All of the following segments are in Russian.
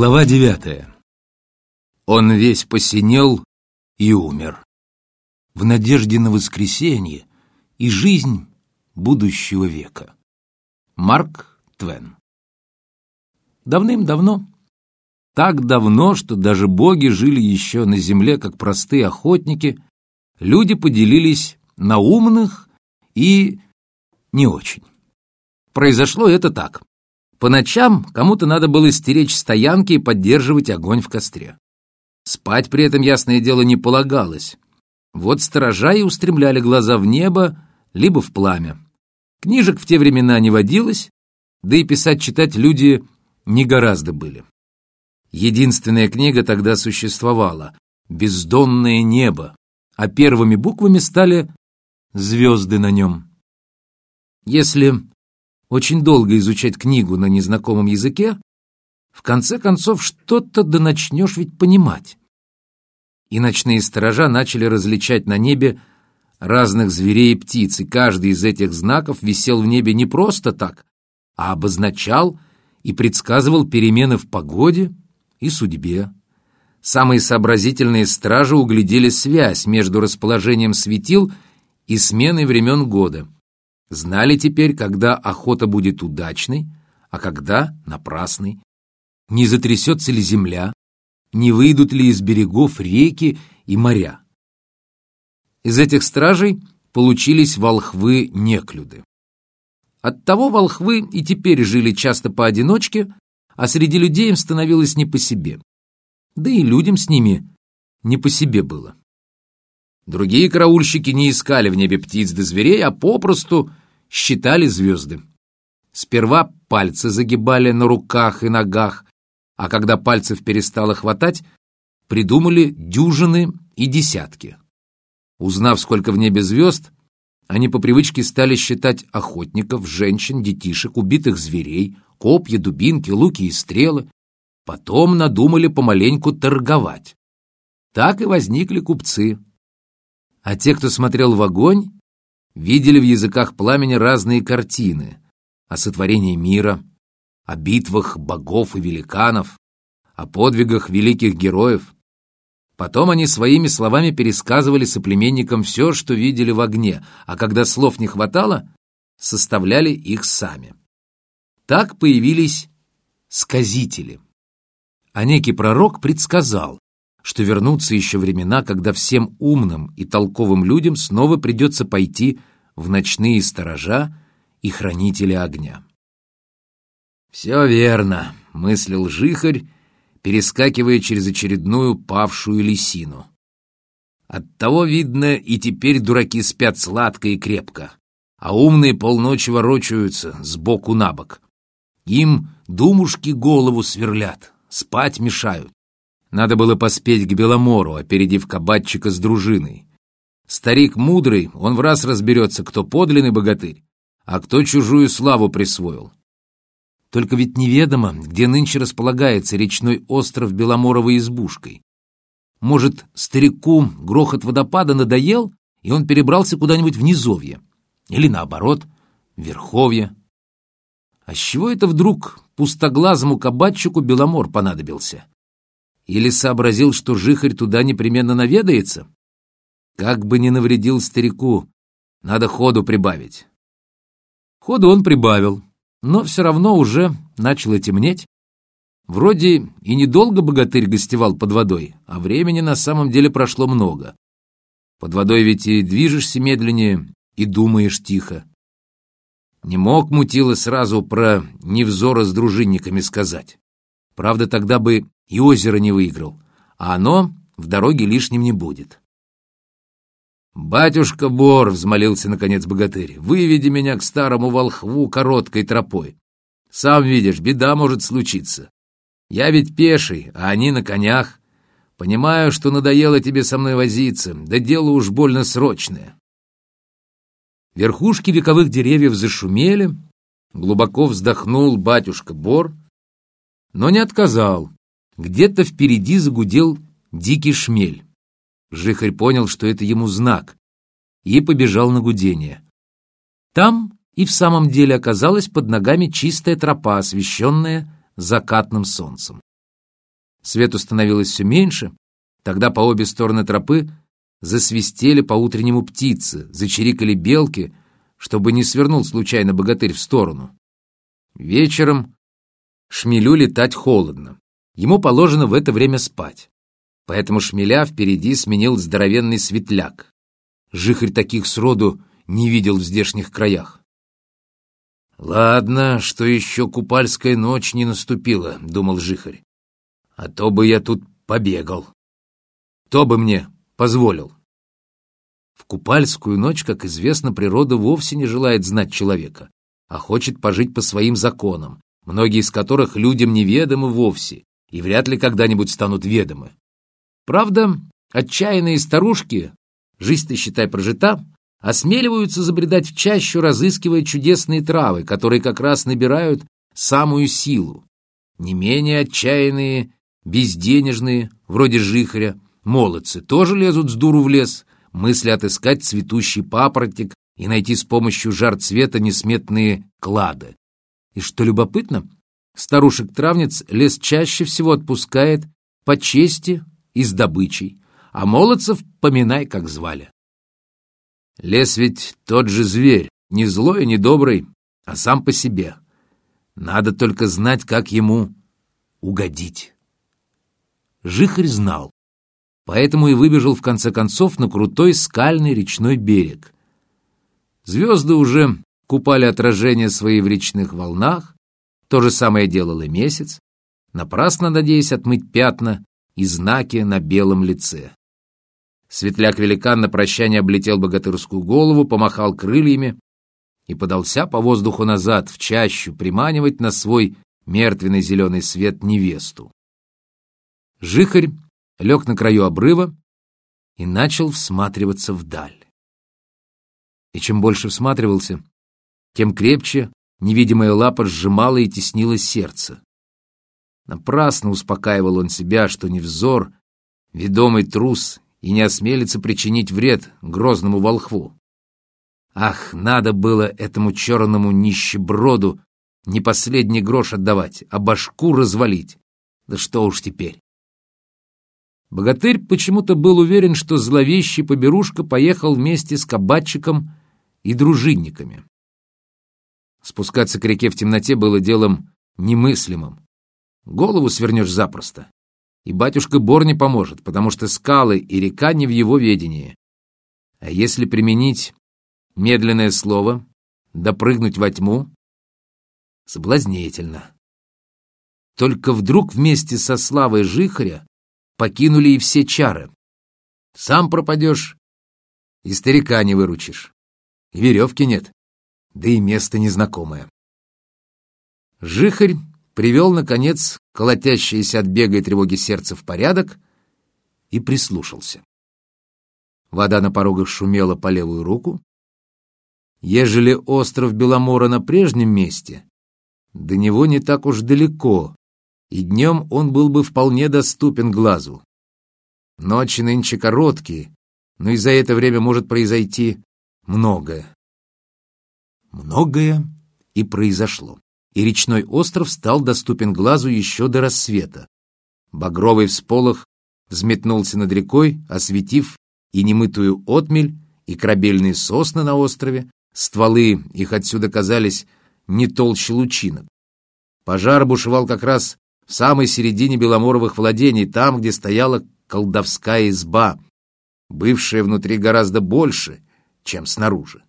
Глава девятая. Он весь посинел и умер. В надежде на воскресенье и жизнь будущего века. Марк Твен. Давным-давно, так давно, что даже боги жили еще на земле, как простые охотники, люди поделились на умных и не очень. Произошло это так. По ночам кому-то надо было стеречь стоянки и поддерживать огонь в костре. Спать при этом, ясное дело, не полагалось. Вот сторожа и устремляли глаза в небо, либо в пламя. Книжек в те времена не водилось, да и писать-читать люди не гораздо были. Единственная книга тогда существовала — «Бездонное небо», а первыми буквами стали звезды на нем. Если очень долго изучать книгу на незнакомом языке, в конце концов что-то да начнешь ведь понимать. И ночные сторожа начали различать на небе разных зверей и птиц, и каждый из этих знаков висел в небе не просто так, а обозначал и предсказывал перемены в погоде и судьбе. Самые сообразительные стражи углядели связь между расположением светил и сменой времен года — Знали теперь, когда охота будет удачной, а когда напрасной. Не затрясется ли земля, не выйдут ли из берегов реки и моря. Из этих стражей получились волхвы-неклюды. Оттого волхвы и теперь жили часто поодиночке, а среди людей им становилось не по себе. Да и людям с ними не по себе было. Другие караульщики не искали в небе птиц да зверей, а попросту считали звезды. Сперва пальцы загибали на руках и ногах, а когда пальцев перестало хватать, придумали дюжины и десятки. Узнав, сколько в небе звезд, они по привычке стали считать охотников, женщин, детишек, убитых зверей, копья, дубинки, луки и стрелы. Потом надумали помаленьку торговать. Так и возникли купцы. А те, кто смотрел в огонь, видели в языках пламени разные картины о сотворении мира, о битвах богов и великанов, о подвигах великих героев. Потом они своими словами пересказывали соплеменникам все, что видели в огне, а когда слов не хватало, составляли их сами. Так появились сказители. А некий пророк предсказал, что вернутся еще времена, когда всем умным и толковым людям снова придется пойти в ночные сторожа и хранители огня. «Все верно», — мыслил жихарь, перескакивая через очередную павшую лисину. Оттого, видно, и теперь дураки спят сладко и крепко, а умные полночи ворочаются сбоку на бок. Им думушки голову сверлят, спать мешают. Надо было поспеть к Беломору, опередив кабатчика с дружиной. Старик мудрый, он в раз разберется, кто подлинный богатырь, а кто чужую славу присвоил. Только ведь неведомо, где нынче располагается речной остров Беломоровой избушкой. Может, старику грохот водопада надоел, и он перебрался куда-нибудь в низовье. Или наоборот, в верховье. А с чего это вдруг пустоглазому кабатчику Беломор понадобился? Или сообразил, что жихарь туда непременно наведается? Как бы не навредил старику, надо ходу прибавить. Ходу он прибавил, но все равно уже начало темнеть. Вроде и недолго богатырь гостевал под водой, а времени на самом деле прошло много. Под водой ведь и движешься медленнее, и думаешь тихо. Не мог Мутила сразу про невзора с дружинниками сказать. Правда, тогда бы и озеро не выиграл, а оно в дороге лишним не будет. «Батюшка Бор!» — взмолился наконец богатырь. «Выведи меня к старому волхву короткой тропой. Сам видишь, беда может случиться. Я ведь пеший, а они на конях. Понимаю, что надоело тебе со мной возиться, да дело уж больно срочное». Верхушки вековых деревьев зашумели, глубоко вздохнул батюшка Бор, но не отказал. Где-то впереди загудел дикий шмель. Жихарь понял, что это ему знак, и побежал на гудение. Там и в самом деле оказалась под ногами чистая тропа, освещенная закатным солнцем. Свету становилось все меньше, тогда по обе стороны тропы засвистели по-утреннему птицы, зачирикали белки, чтобы не свернул случайно богатырь в сторону. Вечером шмелю летать холодно. Ему положено в это время спать. Поэтому шмеля впереди сменил здоровенный светляк. Жихарь таких сроду не видел в здешних краях. «Ладно, что еще купальская ночь не наступила», — думал Жихарь. «А то бы я тут побегал. Кто бы мне позволил?» В купальскую ночь, как известно, природа вовсе не желает знать человека, а хочет пожить по своим законам, многие из которых людям неведомы вовсе и вряд ли когда-нибудь станут ведомы. Правда, отчаянные старушки, жизнь-то, считай, прожита, осмеливаются забредать в чащу, разыскивая чудесные травы, которые как раз набирают самую силу. Не менее отчаянные, безденежные, вроде жихаря, молодцы, тоже лезут с дуру в лес, мысли отыскать цветущий папоротник и найти с помощью жар цвета несметные клады. И что любопытно, старушек-травниц лес чаще всего отпускает по чести и с добычей, а молодцев поминай, как звали. Лес ведь тот же зверь, не злой и не добрый, а сам по себе. Надо только знать, как ему угодить. Жихарь знал, поэтому и выбежал в конце концов на крутой скальный речной берег. Звезды уже купали отражения свои в речных волнах, то же самое делал и месяц, напрасно надеясь отмыть пятна и знаки на белом лице. Светляк-великан на прощание облетел богатырскую голову, помахал крыльями и подался по воздуху назад, в чащу, приманивать на свой мертвенный зеленый свет невесту. Жихарь лег на краю обрыва и начал всматриваться вдаль. И чем больше всматривался, тем крепче невидимая лапа сжимала и теснила сердце. Напрасно успокаивал он себя, что не взор, ведомый трус и не осмелится причинить вред грозному волхву. Ах, надо было этому черному нищеброду не последний грош отдавать, а башку развалить. Да что уж теперь. Богатырь почему-то был уверен, что зловещий поберушка поехал вместе с кабачиком и дружинниками. Спускаться к реке в темноте было делом немыслимым. Голову свернешь запросто. И батюшка Бор не поможет, потому что скалы и река не в его ведении. А если применить медленное слово, допрыгнуть во тьму, соблазнительно. Только вдруг вместе со славой Жихаря покинули и все чары. Сам пропадешь, и старика не выручишь. И веревки нет, да и место незнакомое. Жихарь привел, наконец, колотящееся от бега и тревоги сердце в порядок и прислушался. Вода на порогах шумела по левую руку. Ежели остров Беломора на прежнем месте, до него не так уж далеко, и днем он был бы вполне доступен глазу. Ночи нынче короткие, но и за это время может произойти многое. Многое и произошло и речной остров стал доступен глазу еще до рассвета. Багровый всполох взметнулся над рекой, осветив и немытую отмель, и корабельные сосны на острове, стволы их отсюда казались не толще лучинок. Пожар бушевал как раз в самой середине Беломоровых владений, там, где стояла колдовская изба, бывшая внутри гораздо больше, чем снаружи.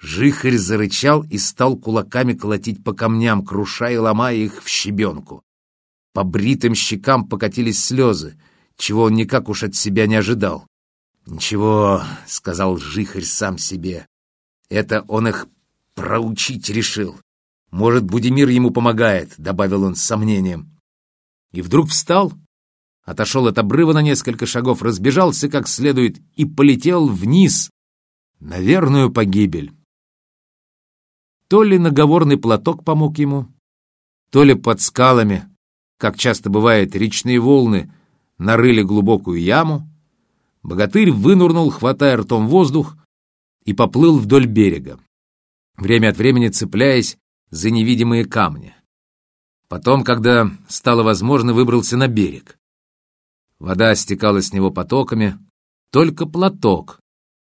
Жихарь зарычал и стал кулаками колотить по камням, крушая и ломая их в щебенку. По бритым щекам покатились слезы, чего он никак уж от себя не ожидал. «Ничего», — сказал Жихарь сам себе, — «это он их проучить решил. Может, Будимир ему помогает», — добавил он с сомнением. И вдруг встал, отошел от обрыва на несколько шагов, разбежался как следует и полетел вниз на верную погибель. То ли наговорный платок помог ему, то ли под скалами, как часто бывает, речные волны нарыли глубокую яму. Богатырь вынурнул, хватая ртом воздух, и поплыл вдоль берега, время от времени цепляясь за невидимые камни. Потом, когда стало возможно, выбрался на берег. Вода стекала с него потоками, только платок,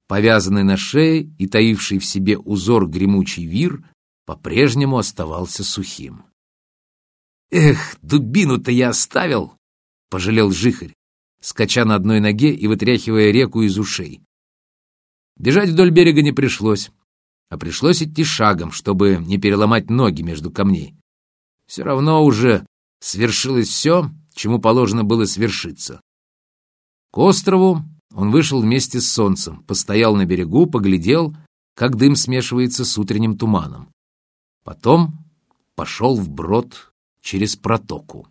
повязанный на шее и таивший в себе узор гремучий вир, по-прежнему оставался сухим. «Эх, дубину-то я оставил!» — пожалел жихарь, скача на одной ноге и вытряхивая реку из ушей. Бежать вдоль берега не пришлось, а пришлось идти шагом, чтобы не переломать ноги между камней. Все равно уже свершилось все, чему положено было свершиться. К острову он вышел вместе с солнцем, постоял на берегу, поглядел, как дым смешивается с утренним туманом. Потом пошел вброд через протоку.